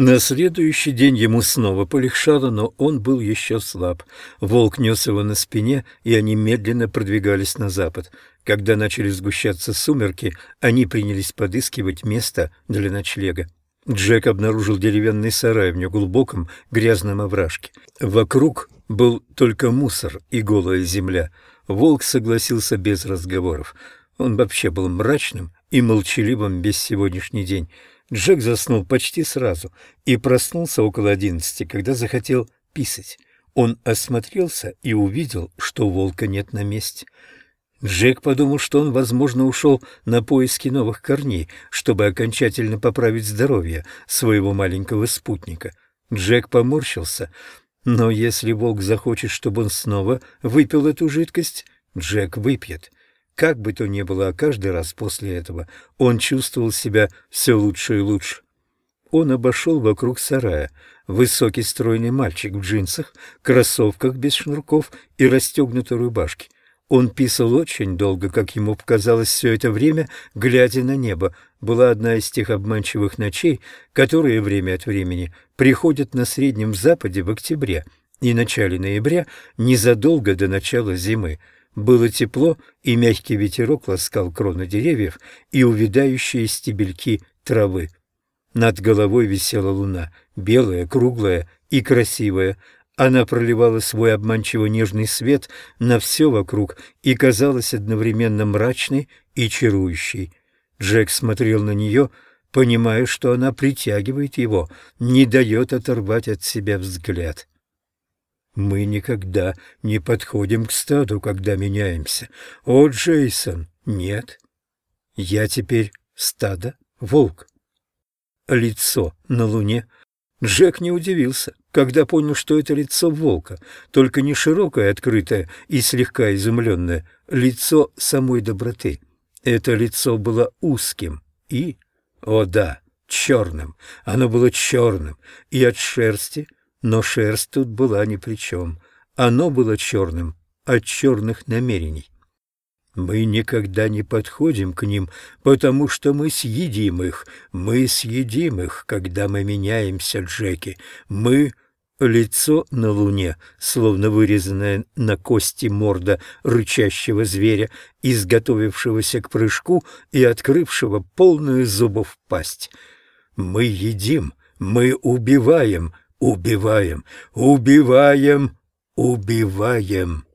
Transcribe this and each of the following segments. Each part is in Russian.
На следующий день ему снова полегшало, но он был еще слаб. Волк нес его на спине, и они медленно продвигались на запад. Когда начали сгущаться сумерки, они принялись подыскивать место для ночлега. Джек обнаружил деревянный сарай в неглубоком грязном овражке. Вокруг был только мусор и голая земля. Волк согласился без разговоров. Он вообще был мрачным и молчаливым весь сегодняшний день. Джек заснул почти сразу и проснулся около одиннадцати, когда захотел писать. Он осмотрелся и увидел, что волка нет на месте. Джек подумал, что он, возможно, ушел на поиски новых корней, чтобы окончательно поправить здоровье своего маленького спутника. Джек поморщился, но если волк захочет, чтобы он снова выпил эту жидкость, Джек выпьет. Как бы то ни было, каждый раз после этого он чувствовал себя все лучше и лучше. Он обошел вокруг сарая. Высокий стройный мальчик в джинсах, кроссовках без шнурков и расстегнутой рубашке. Он писал очень долго, как ему показалось все это время, глядя на небо. Была одна из тех обманчивых ночей, которые время от времени приходят на Среднем Западе в октябре и начале ноября, незадолго до начала зимы. Было тепло, и мягкий ветерок ласкал кроны деревьев и увядающие стебельки травы. Над головой висела луна, белая, круглая и красивая. Она проливала свой обманчиво нежный свет на все вокруг и казалась одновременно мрачной и чарующей. Джек смотрел на нее, понимая, что она притягивает его, не дает оторвать от себя взгляд. Мы никогда не подходим к стаду, когда меняемся. О, Джейсон, нет. Я теперь стадо, волк. Лицо на луне. Джек не удивился, когда понял, что это лицо волка, только не широкое, открытое и слегка изумленное, лицо самой доброты. Это лицо было узким и, о да, черным. Оно было черным, и от шерсти – но шерсть тут была ни при чем. Оно было черным от черных намерений. Мы никогда не подходим к ним, потому что мы съедим их. Мы съедим их, когда мы меняемся, Джеки. Мы — лицо на луне, словно вырезанное на кости морда рычащего зверя, изготовившегося к прыжку и открывшего полную зубов пасть. Мы едим, мы убиваем, Убиваем, убиваем, убиваем.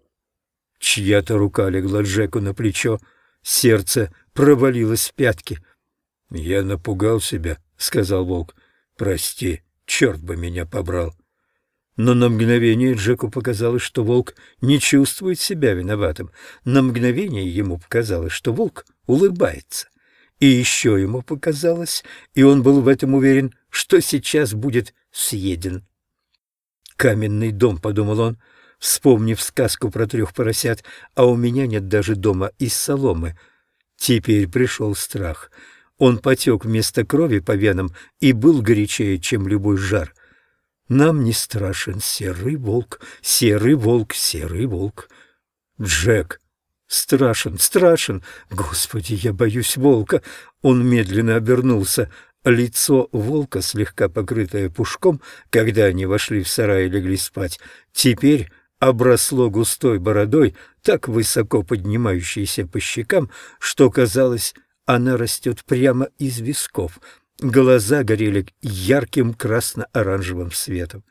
Чья-то рука легла Джеку на плечо, сердце провалилось в пятки. «Я напугал себя», — сказал волк. «Прости, черт бы меня побрал». Но на мгновение Джеку показалось, что волк не чувствует себя виноватым. На мгновение ему показалось, что волк улыбается. И еще ему показалось, и он был в этом уверен, что сейчас будет съеден. «Каменный дом», — подумал он, вспомнив сказку про трех поросят, а у меня нет даже дома из соломы. Теперь пришел страх. Он потек вместо крови по венам и был горячее, чем любой жар. Нам не страшен серый волк, серый волк, серый волк. Джек страшен, страшен. Господи, я боюсь волка. Он медленно обернулся. Лицо волка, слегка покрытое пушком, когда они вошли в сарай и легли спать, теперь обросло густой бородой, так высоко поднимающейся по щекам, что, казалось, она растет прямо из висков. Глаза горели ярким красно-оранжевым светом.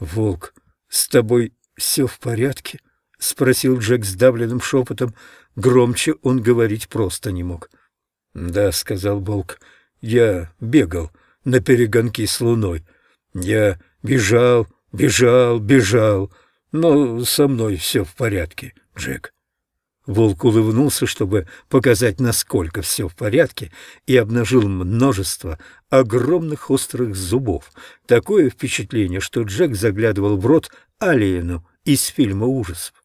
«Волк, с тобой все в порядке?» — спросил Джек сдавленным шепотом. Громче он говорить просто не мог. «Да», — сказал волк, — я бегал на перегонки с луной. Я бежал, бежал, бежал, но со мной все в порядке, Джек. Волк улыбнулся, чтобы показать, насколько все в порядке, и обнажил множество огромных острых зубов. Такое впечатление, что Джек заглядывал в рот Алиену из фильма ужасов.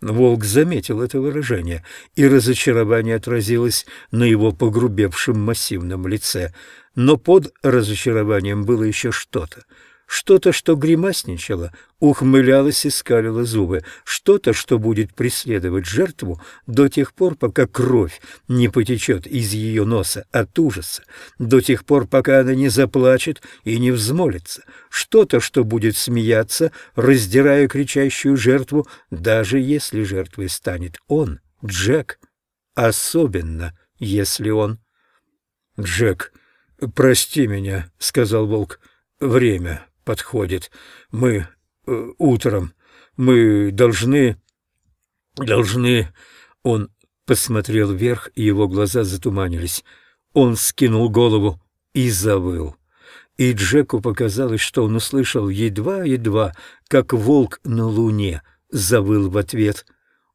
Волк заметил это выражение, и разочарование отразилось на его погрубевшем массивном лице. Но под разочарованием было еще что-то. Что-то, что гримасничало, ухмылялось и скалило зубы, что-то, что будет преследовать жертву до тех пор, пока кровь не потечет из ее носа от ужаса, до тех пор, пока она не заплачет и не взмолится, что-то, что будет смеяться, раздирая кричащую жертву, даже если жертвой станет он, Джек, особенно если он... «Джек, прости меня», — сказал Волк, — «время подходит. Мы э, утром, мы должны... должны...» Он посмотрел вверх, и его глаза затуманились. Он скинул голову и завыл. И Джеку показалось, что он услышал едва-едва, как волк на луне завыл в ответ.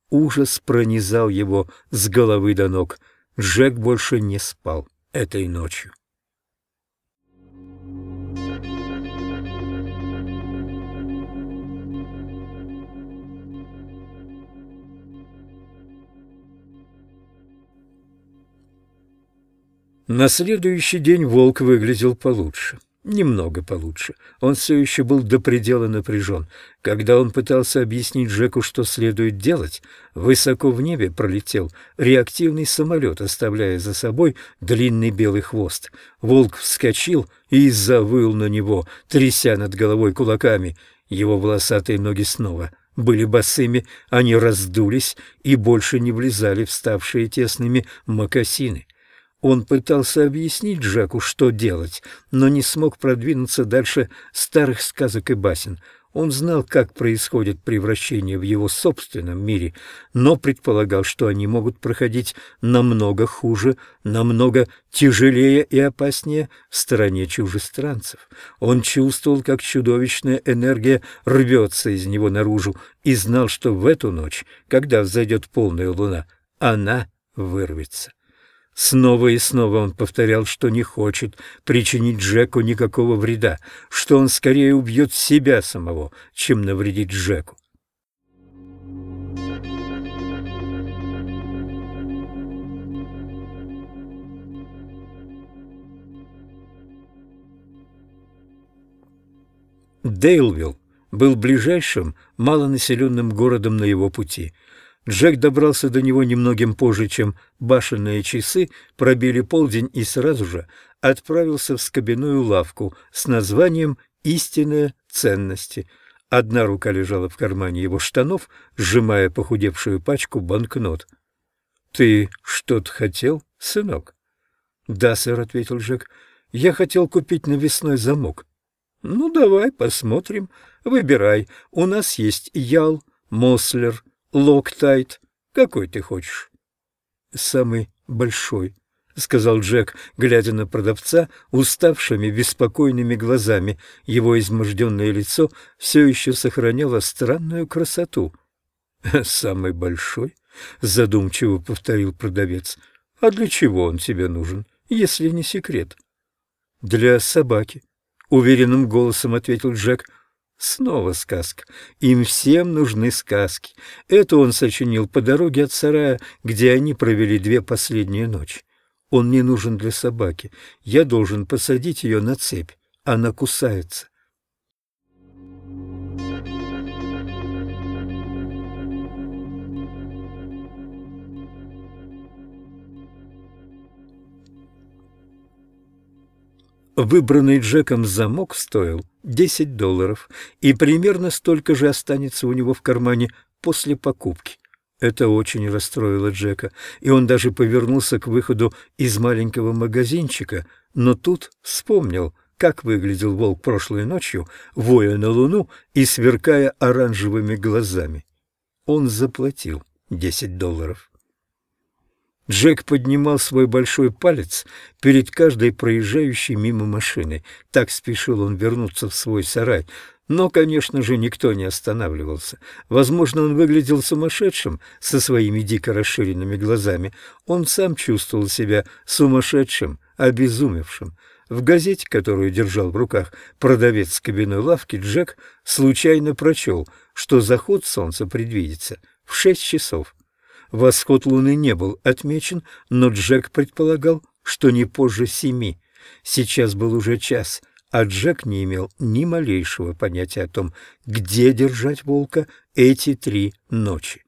Ужас пронизал его с головы до ног. Джек больше не спал этой ночью. На следующий день волк выглядел получше. Немного получше. Он все еще был до предела напряжен. Когда он пытался объяснить Джеку, что следует делать, высоко в небе пролетел реактивный самолет, оставляя за собой длинный белый хвост. Волк вскочил и завыл на него, тряся над головой кулаками. Его волосатые ноги снова были босыми, они раздулись и больше не влезали в ставшие тесными мокасины. Он пытался объяснить Джеку, что делать, но не смог продвинуться дальше старых сказок и басен. Он знал, как происходит превращение в его собственном мире, но предполагал, что они могут проходить намного хуже, намного тяжелее и опаснее в стороне чужестранцев. Он чувствовал, как чудовищная энергия рвется из него наружу, и знал, что в эту ночь, когда взойдет полная луна, она вырвется. Снова и снова он повторял, что не хочет причинить Джеку никакого вреда, что он скорее убьет себя самого, чем навредит Джеку. Дейлвилл был ближайшим малонаселенным городом на его пути – Джек добрался до него немногим позже, чем башенные часы пробили полдень и сразу же отправился в скобяную лавку с названием «Истинные ценности». Одна рука лежала в кармане его штанов, сжимая похудевшую пачку банкнот. «Ты что-то хотел, сынок?» «Да, сэр», — ответил Джек. «Я хотел купить навесной замок». «Ну, давай посмотрим. Выбирай. У нас есть Ял, Мослер, Локтайт. Какой ты хочешь? Самый большой, сказал Джек, глядя на продавца уставшими, беспокойными глазами. Его изможденное лицо все еще сохраняло странную красоту. Самый большой? задумчиво повторил продавец. А для чего он тебе нужен, если не секрет? Для собаки, уверенным голосом ответил Джек. Снова сказка. Им всем нужны сказки. Это он сочинил по дороге от сарая, где они провели две последние ночи. Он не нужен для собаки. Я должен посадить ее на цепь. Она кусается. Выбранный Джеком замок стоил 10 долларов, и примерно столько же останется у него в кармане после покупки. Это очень расстроило Джека, и он даже повернулся к выходу из маленького магазинчика, но тут вспомнил, как выглядел волк прошлой ночью, воя на луну и сверкая оранжевыми глазами. Он заплатил 10 долларов. Джек поднимал свой большой палец перед каждой проезжающей мимо машиной. Так спешил он вернуться в свой сарай. Но, конечно же, никто не останавливался. Возможно, он выглядел сумасшедшим со своими дико расширенными глазами. Он сам чувствовал себя сумасшедшим, обезумевшим. В газете, которую держал в руках продавец кабиной лавки, Джек случайно прочел, что заход солнца предвидится в шесть часов. Восход луны не был отмечен, но Джек предполагал, что не позже семи. Сейчас был уже час, а Джек не имел ни малейшего понятия о том, где держать волка эти три ночи.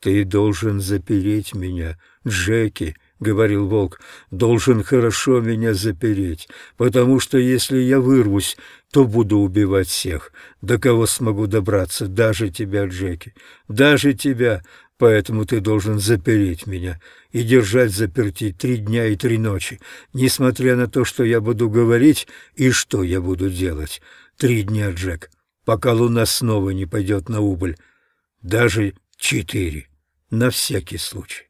«Ты должен запереть меня, Джеки», — говорил волк, — «должен хорошо меня запереть, потому что если я вырвусь, то буду убивать всех, до кого смогу добраться, даже тебя, Джеки, даже тебя, поэтому ты должен запереть меня и держать заперти три дня и три ночи, несмотря на то, что я буду говорить и что я буду делать. Три дня, Джек, пока луна снова не пойдет на убыль, даже четыре» на всякий случай.